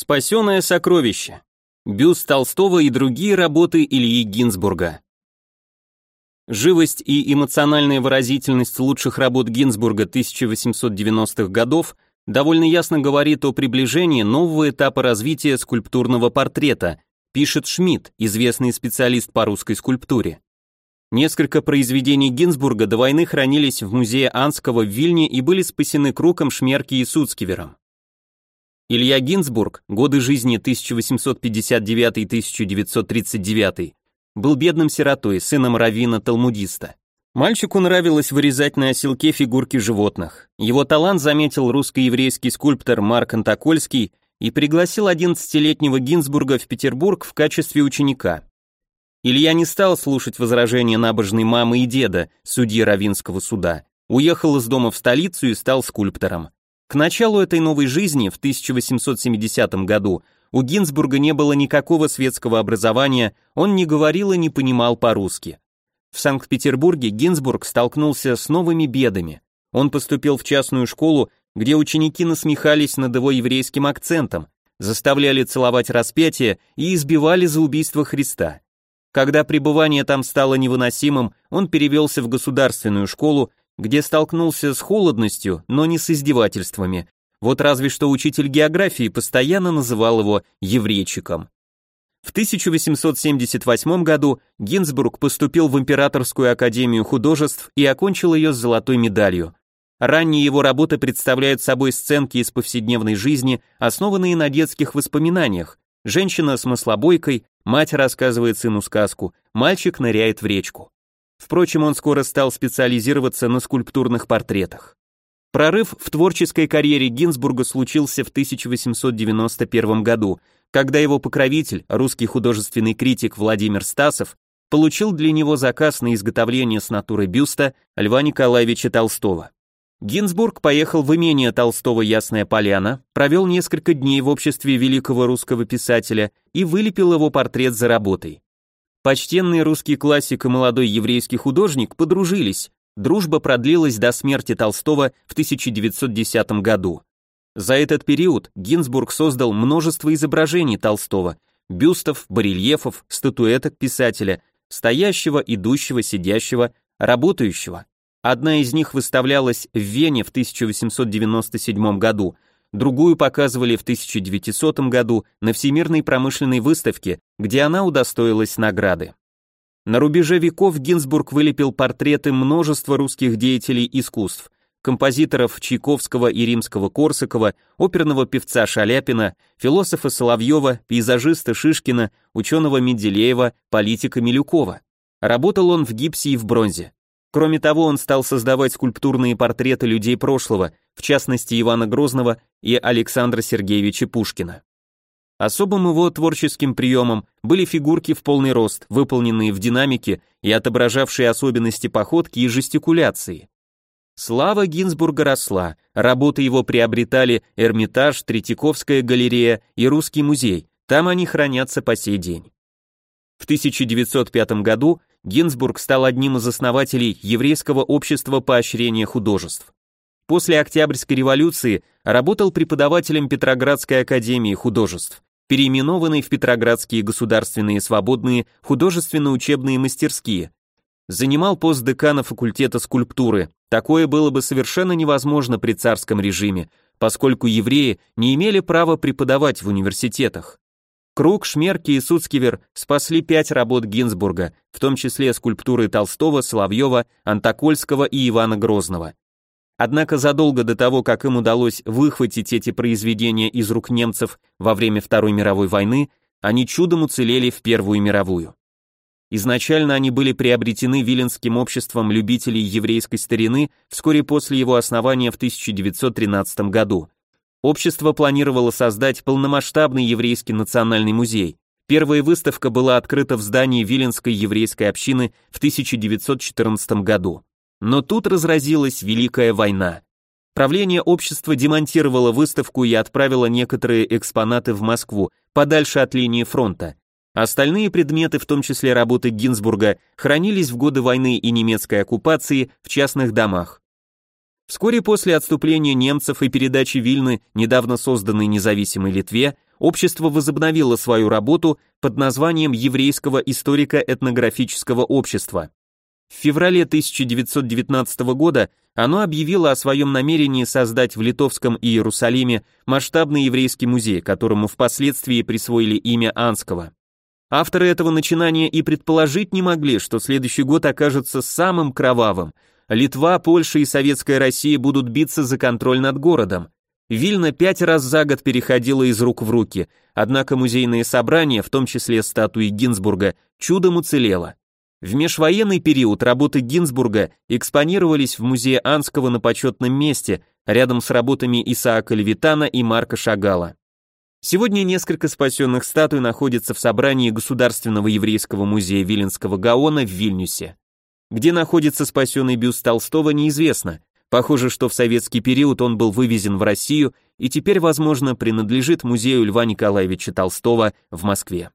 Спасенное сокровище. Бюст Толстого и другие работы Ильи Гинзбурга. Живость и эмоциональная выразительность лучших работ Гинзбурга 1890-х годов довольно ясно говорит о приближении нового этапа развития скульптурного портрета, пишет Шмидт, известный специалист по русской скульптуре. Несколько произведений Гинзбурга до войны хранились в музее Анского в Вильне и были спасены Круком, Шмерки и Суцкивером. Илья Гинзбург, годы жизни 1859-1939, был бедным сиротой, сыном раввина-талмудиста. Мальчику нравилось вырезать на оселке фигурки животных. Его талант заметил русско-еврейский скульптор Марк Антокольский и пригласил 11-летнего Гинзбурга в Петербург в качестве ученика. Илья не стал слушать возражения набожной мамы и деда, судьи Равинского суда, уехал из дома в столицу и стал скульптором. К началу этой новой жизни, в 1870 году, у Гинзбурга не было никакого светского образования, он не говорил и не понимал по-русски. В Санкт-Петербурге Гинзбург столкнулся с новыми бедами. Он поступил в частную школу, где ученики насмехались над его еврейским акцентом, заставляли целовать распятие и избивали за убийство Христа. Когда пребывание там стало невыносимым, он перевелся в государственную школу, где столкнулся с холодностью, но не с издевательствами. Вот разве что учитель географии постоянно называл его еврейчиком. В 1878 году Гинзбург поступил в Императорскую академию художеств и окончил ее с золотой медалью. Ранние его работы представляют собой сценки из повседневной жизни, основанные на детских воспоминаниях. Женщина с маслобойкой, Мать рассказывает сыну сказку, мальчик ныряет в речку. Впрочем, он скоро стал специализироваться на скульптурных портретах. Прорыв в творческой карьере Гинзбурга случился в 1891 году, когда его покровитель, русский художественный критик Владимир Стасов, получил для него заказ на изготовление с натуры бюста Льва Николаевича Толстого. Гинзбург поехал в имение Толстого Ясная Поляна, провел несколько дней в обществе великого русского писателя и вылепил его портрет за работой. Почтенный русский классик и молодой еврейский художник подружились, дружба продлилась до смерти Толстого в 1910 году. За этот период Гинзбург создал множество изображений Толстого, бюстов, барельефов, статуэток писателя, стоящего, идущего, сидящего, работающего. Одна из них выставлялась в Вене в 1897 году, другую показывали в 1900 году на Всемирной промышленной выставке, где она удостоилась награды. На рубеже веков Гинзбург вылепил портреты множества русских деятелей искусств, композиторов Чайковского и Римского-Корсакова, оперного певца Шаляпина, философа Соловьева, пейзажиста Шишкина, ученого Менделеева, политика Милюкова. Работал он в гипсе и в бронзе. Кроме того, он стал создавать скульптурные портреты людей прошлого, в частности Ивана Грозного и Александра Сергеевича Пушкина. Особым его творческим приемом были фигурки в полный рост, выполненные в динамике и отображавшие особенности походки и жестикуляции. Слава Гинзбурга росла, работы его приобретали Эрмитаж, Третьяковская галерея и Русский музей, там они хранятся по сей день. В 1905 году Гинзбург стал одним из основателей Еврейского общества поощрения художеств. После Октябрьской революции работал преподавателем Петроградской академии художеств, переименованной в Петроградские государственные свободные художественно-учебные мастерские. Занимал пост декана факультета скульптуры. Такое было бы совершенно невозможно при царском режиме, поскольку евреи не имели права преподавать в университетах. Круг, Шмерки и Суцкивер спасли пять работ Гинзбурга, в том числе скульптуры Толстого, Соловьева, Антокольского и Ивана Грозного. Однако задолго до того, как им удалось выхватить эти произведения из рук немцев во время Второй мировой войны, они чудом уцелели в Первую мировую. Изначально они были приобретены Виленским обществом любителей еврейской старины вскоре после его основания в 1913 году. Общество планировало создать полномасштабный еврейский национальный музей. Первая выставка была открыта в здании Виленской еврейской общины в 1914 году. Но тут разразилась Великая война. Правление общества демонтировало выставку и отправило некоторые экспонаты в Москву, подальше от линии фронта. Остальные предметы, в том числе работы Гинзбурга, хранились в годы войны и немецкой оккупации в частных домах. Вскоре после отступления немцев и передачи Вильны недавно созданной независимой Литве, общество возобновило свою работу под названием Еврейского историко-этнографического общества. В феврале 1919 года оно объявило о своем намерении создать в Литовском Иерусалиме масштабный еврейский музей, которому впоследствии присвоили имя Анского. Авторы этого начинания и предположить не могли, что следующий год окажется самым кровавым. Литва, Польша и Советская Россия будут биться за контроль над городом. Вильна пять раз за год переходила из рук в руки, однако музейные собрания, в том числе статуи Гинзбурга, чудом уцелело. В межвоенный период работы Гинзбурга экспонировались в музее Анского на почетном месте, рядом с работами Исаака Левитана и Марка Шагала. Сегодня несколько спасенных статуй находятся в собрании Государственного еврейского музея Виленского Гаона в Вильнюсе. Где находится спасенный бюст Толстого, неизвестно. Похоже, что в советский период он был вывезен в Россию и теперь, возможно, принадлежит музею Льва Николаевича Толстого в Москве.